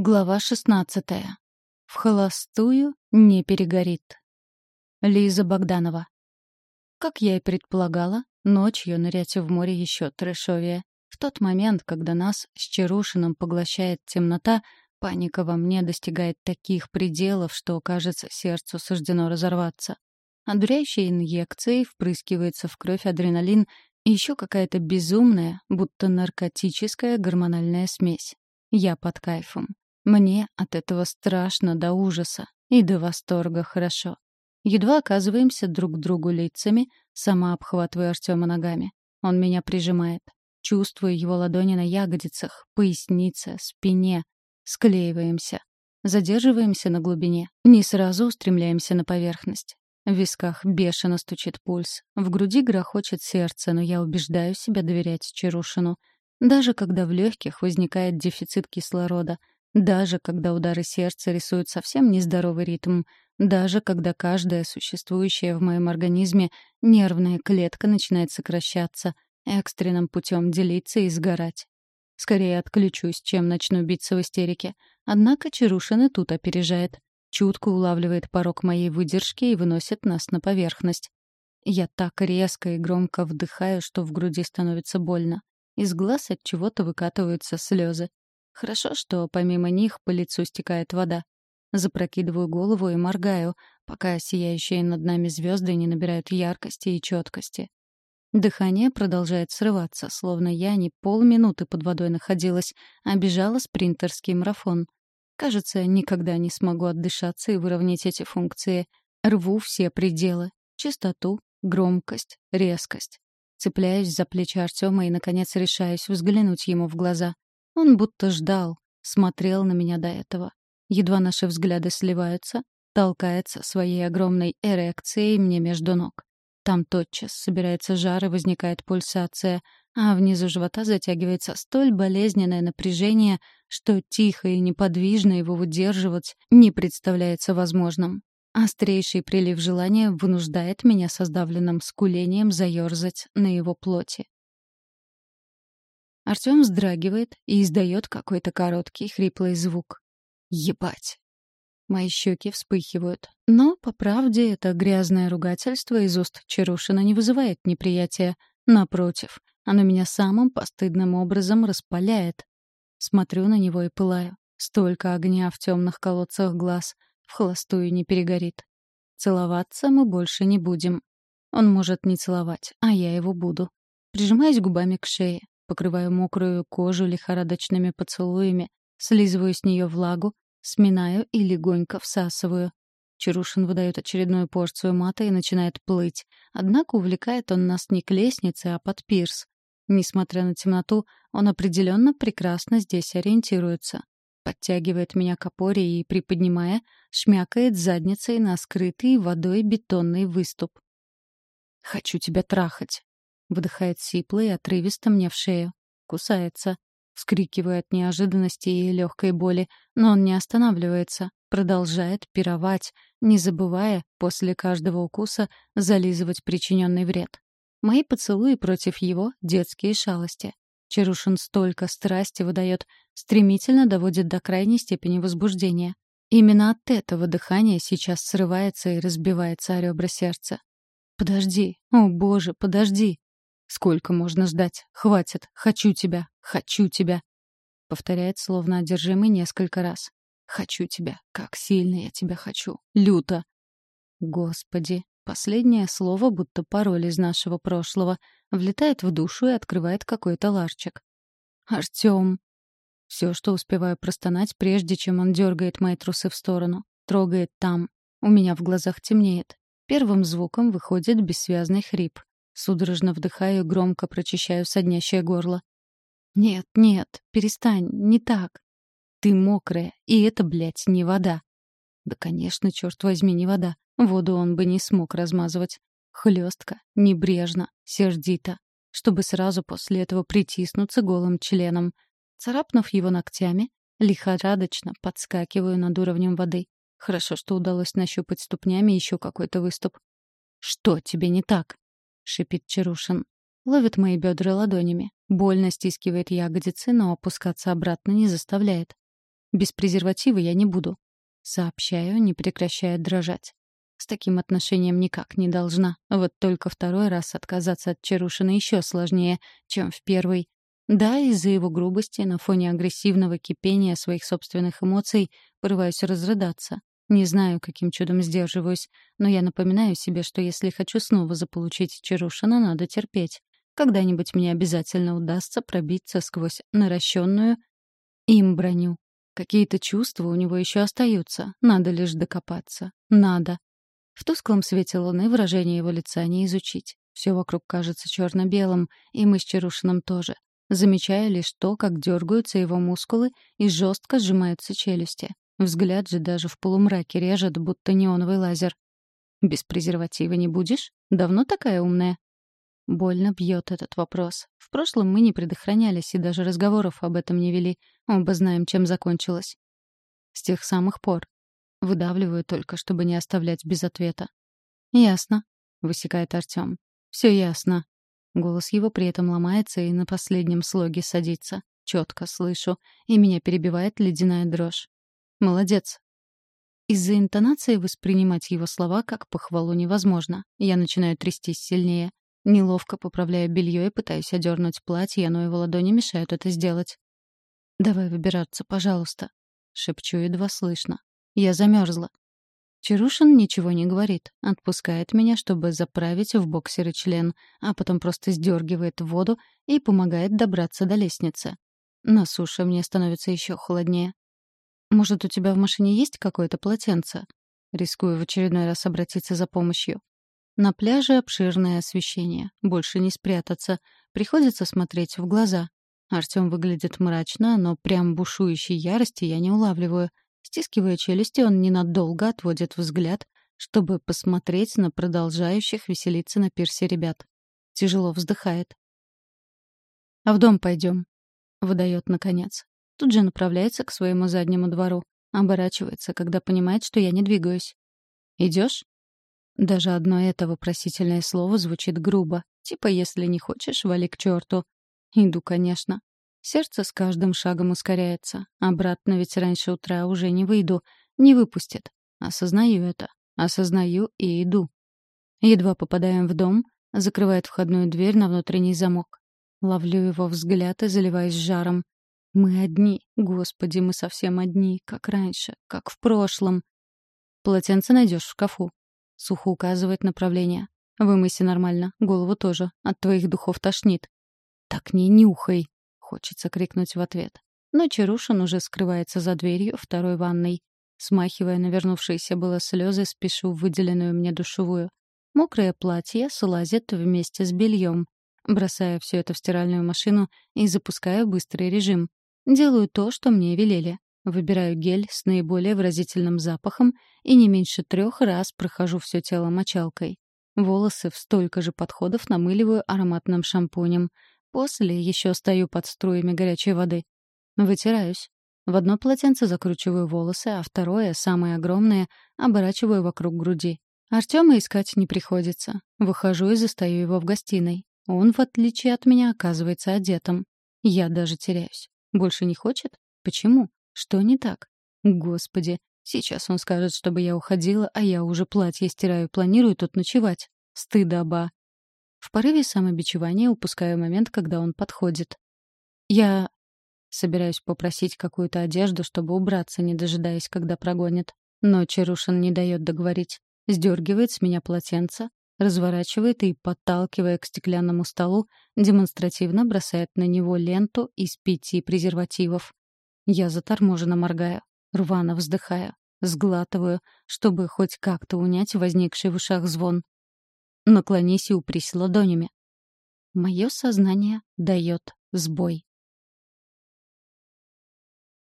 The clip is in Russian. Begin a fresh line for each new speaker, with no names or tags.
Глава шестнадцатая. В холостую не перегорит. Лиза Богданова. Как я и предполагала, ночью нырять в море еще трэшовее. В тот момент, когда нас с Чарушиным поглощает темнота, паника во мне достигает таких пределов, что, кажется, сердцу суждено разорваться. Одуряющей инъекцией впрыскивается в кровь адреналин и еще какая-то безумная, будто наркотическая гормональная смесь. Я под кайфом. Мне от этого страшно до ужаса и до восторга хорошо. Едва оказываемся друг другу лицами, сама обхватываю Артема ногами. Он меня прижимает. Чувствую его ладони на ягодицах, пояснице, спине. Склеиваемся. Задерживаемся на глубине. Не сразу устремляемся на поверхность. В висках бешено стучит пульс. В груди грохочет сердце, но я убеждаю себя доверять Чарушину. Даже когда в легких возникает дефицит кислорода — даже когда удары сердца рисуют совсем нездоровый ритм, даже когда каждая существующая в моем организме нервная клетка начинает сокращаться, экстренным путем делиться и сгорать. Скорее отключусь, чем начну биться в истерике. Однако Чарушин тут опережает. Чутко улавливает порог моей выдержки и выносит нас на поверхность. Я так резко и громко вдыхаю, что в груди становится больно. Из глаз от чего-то выкатываются слезы. Хорошо, что помимо них по лицу стекает вода. Запрокидываю голову и моргаю, пока сияющие над нами звезды не набирают яркости и четкости. Дыхание продолжает срываться, словно я не полминуты под водой находилась, а бежала спринтерский марафон. Кажется, никогда не смогу отдышаться и выровнять эти функции. Рву все пределы. Чистоту, громкость, резкость. Цепляюсь за плечи Артема и, наконец, решаюсь взглянуть ему в глаза. Он будто ждал, смотрел на меня до этого. Едва наши взгляды сливаются, толкается своей огромной эрекцией мне между ног. Там тотчас собирается жар и возникает пульсация, а внизу живота затягивается столь болезненное напряжение, что тихо и неподвижно его выдерживать не представляется возможным. Острейший прилив желания вынуждает меня со сдавленным скулением заерзать на его плоти. Артём вздрагивает и издает какой-то короткий хриплый звук. Ебать. Мои щеки вспыхивают. Но, по правде, это грязное ругательство из уст Чарушина не вызывает неприятия. Напротив, оно меня самым постыдным образом распаляет. Смотрю на него и пылаю. Столько огня в темных колодцах глаз. В холостую не перегорит. Целоваться мы больше не будем. Он может не целовать, а я его буду. Прижимаюсь губами к шее покрываю мокрую кожу лихорадочными поцелуями, слизываю с нее влагу, сминаю и легонько всасываю. Чарушин выдает очередную порцию мата и начинает плыть. Однако увлекает он нас не к лестнице, а под пирс. Несмотря на темноту, он определенно прекрасно здесь ориентируется. Подтягивает меня к опоре и, приподнимая, шмякает задницей на скрытый водой бетонный выступ. «Хочу тебя трахать», Выдыхает сипло и отрывисто мне в шею. Кусается. Вскрикиваю от неожиданности и легкой боли, но он не останавливается. Продолжает пировать, не забывая после каждого укуса зализывать причиненный вред. Мои поцелуи против его — детские шалости. Чарушин столько страсти выдает, стремительно доводит до крайней степени возбуждения. Именно от этого дыхание сейчас срывается и разбивается о ребра сердца. «Подожди, о боже, подожди!» Сколько можно ждать? Хватит. Хочу тебя. Хочу тебя. Повторяет, словно одержимый, несколько раз. Хочу тебя. Как сильно я тебя хочу. Люто. Господи. Последнее слово, будто пароль из нашего прошлого, влетает в душу и открывает какой-то ларчик. Артём. Все, что успеваю простонать, прежде чем он дергает мои трусы в сторону. Трогает там. У меня в глазах темнеет. Первым звуком выходит бессвязный хрип. Судорожно вдыхаю громко прочищаю соднящее горло. «Нет, нет, перестань, не так. Ты мокрая, и это, блядь, не вода». Да, конечно, черт возьми, не вода. Воду он бы не смог размазывать. Хлестко, небрежно, сердито. Чтобы сразу после этого притиснуться голым членом. Царапнув его ногтями, лихорадочно подскакиваю над уровнем воды. Хорошо, что удалось нащупать ступнями еще какой-то выступ. «Что тебе не так?» Шипит Чарушин. Ловит мои бедра ладонями. Больно стискивает ягодицы, но опускаться обратно не заставляет. Без презерватива я не буду. Сообщаю, не прекращая дрожать. С таким отношением никак не должна. Вот только второй раз отказаться от Чарушина еще сложнее, чем в первый. Да, из-за его грубости на фоне агрессивного кипения своих собственных эмоций порываюсь разрыдаться. Не знаю, каким чудом сдерживаюсь, но я напоминаю себе, что если хочу снова заполучить Чарушина, надо терпеть. Когда-нибудь мне обязательно удастся пробиться сквозь наращенную им броню. Какие-то чувства у него еще остаются, надо лишь докопаться. Надо. В тусклом свете луны выражение его лица не изучить. Все вокруг кажется черно-белым, и мы с Чарушиным тоже. Замечаю лишь то, как дергаются его мускулы и жестко сжимаются челюсти. Взгляд же даже в полумраке режет, будто неоновый лазер. «Без презерватива не будешь? Давно такая умная?» Больно бьет этот вопрос. В прошлом мы не предохранялись и даже разговоров об этом не вели. Оба знаем, чем закончилось. С тех самых пор. Выдавливаю только, чтобы не оставлять без ответа. «Ясно», — высекает Артём. «Всё ясно». Голос его при этом ломается и на последнем слоге садится. Четко слышу, и меня перебивает ледяная дрожь. «Молодец». Из-за интонации воспринимать его слова как похвалу невозможно. Я начинаю трястись сильнее. Неловко поправляю белье и пытаюсь одернуть платье, но его ладони мешают это сделать. «Давай выбираться, пожалуйста», — шепчу едва слышно. «Я замерзла». Чарушин ничего не говорит, отпускает меня, чтобы заправить в боксеры член, а потом просто сдергивает воду и помогает добраться до лестницы. На суше мне становится еще холоднее. «Может, у тебя в машине есть какое-то полотенце?» Рискую в очередной раз обратиться за помощью. На пляже обширное освещение. Больше не спрятаться. Приходится смотреть в глаза. Артём выглядит мрачно, но прям бушующей ярости я не улавливаю. Стискивая челюсти, он ненадолго отводит взгляд, чтобы посмотреть на продолжающих веселиться на пирсе ребят. Тяжело вздыхает. «А в дом пойдем», — выдает наконец. Тут же направляется к своему заднему двору. Оборачивается, когда понимает, что я не двигаюсь. «Идёшь?» Даже одно это вопросительное слово звучит грубо. Типа, если не хочешь, вали к черту. Иду, конечно. Сердце с каждым шагом ускоряется. Обратно ведь раньше утра уже не выйду. Не выпустит. Осознаю это. Осознаю и иду. Едва попадаем в дом, закрывает входную дверь на внутренний замок. Ловлю его взгляд и заливаюсь жаром. Мы одни. Господи, мы совсем одни, как раньше, как в прошлом. Полотенце найдешь в шкафу. Сухо указывает направление. Вымыйся нормально, голову тоже. От твоих духов тошнит. Так не нюхай, хочется крикнуть в ответ. Но Чарушин уже скрывается за дверью второй ванной. Смахивая навернувшиеся было слезы, спешу в выделенную мне душевую. Мокрое платье слазит вместе с бельем. Бросая все это в стиральную машину и запускаю быстрый режим. Делаю то, что мне велели. Выбираю гель с наиболее выразительным запахом и не меньше трех раз прохожу все тело мочалкой. Волосы в столько же подходов намыливаю ароматным шампунем. После еще стою под струями горячей воды. Вытираюсь. В одно полотенце закручиваю волосы, а второе, самое огромное, оборачиваю вокруг груди. Артема искать не приходится. Выхожу и застаю его в гостиной. Он, в отличие от меня, оказывается одетым. Я даже теряюсь. Больше не хочет? Почему? Что не так? Господи, сейчас он скажет, чтобы я уходила, а я уже платье стираю планирую тут ночевать. Стыдоба. В порыве самобичевания упускаю момент, когда он подходит. Я собираюсь попросить какую-то одежду, чтобы убраться, не дожидаясь, когда прогонит. Но Чарушин не дает договорить. Сдергивает с меня полотенце, разворачивает и, подталкивая к стеклянному столу, демонстративно бросает на него ленту из пяти презервативов. Я заторможенно моргаю, рвано вздыхаю, сглатываю, чтобы хоть как-то унять возникший в ушах звон. Наклонись и упрись ладонями. Мое сознание дает сбой.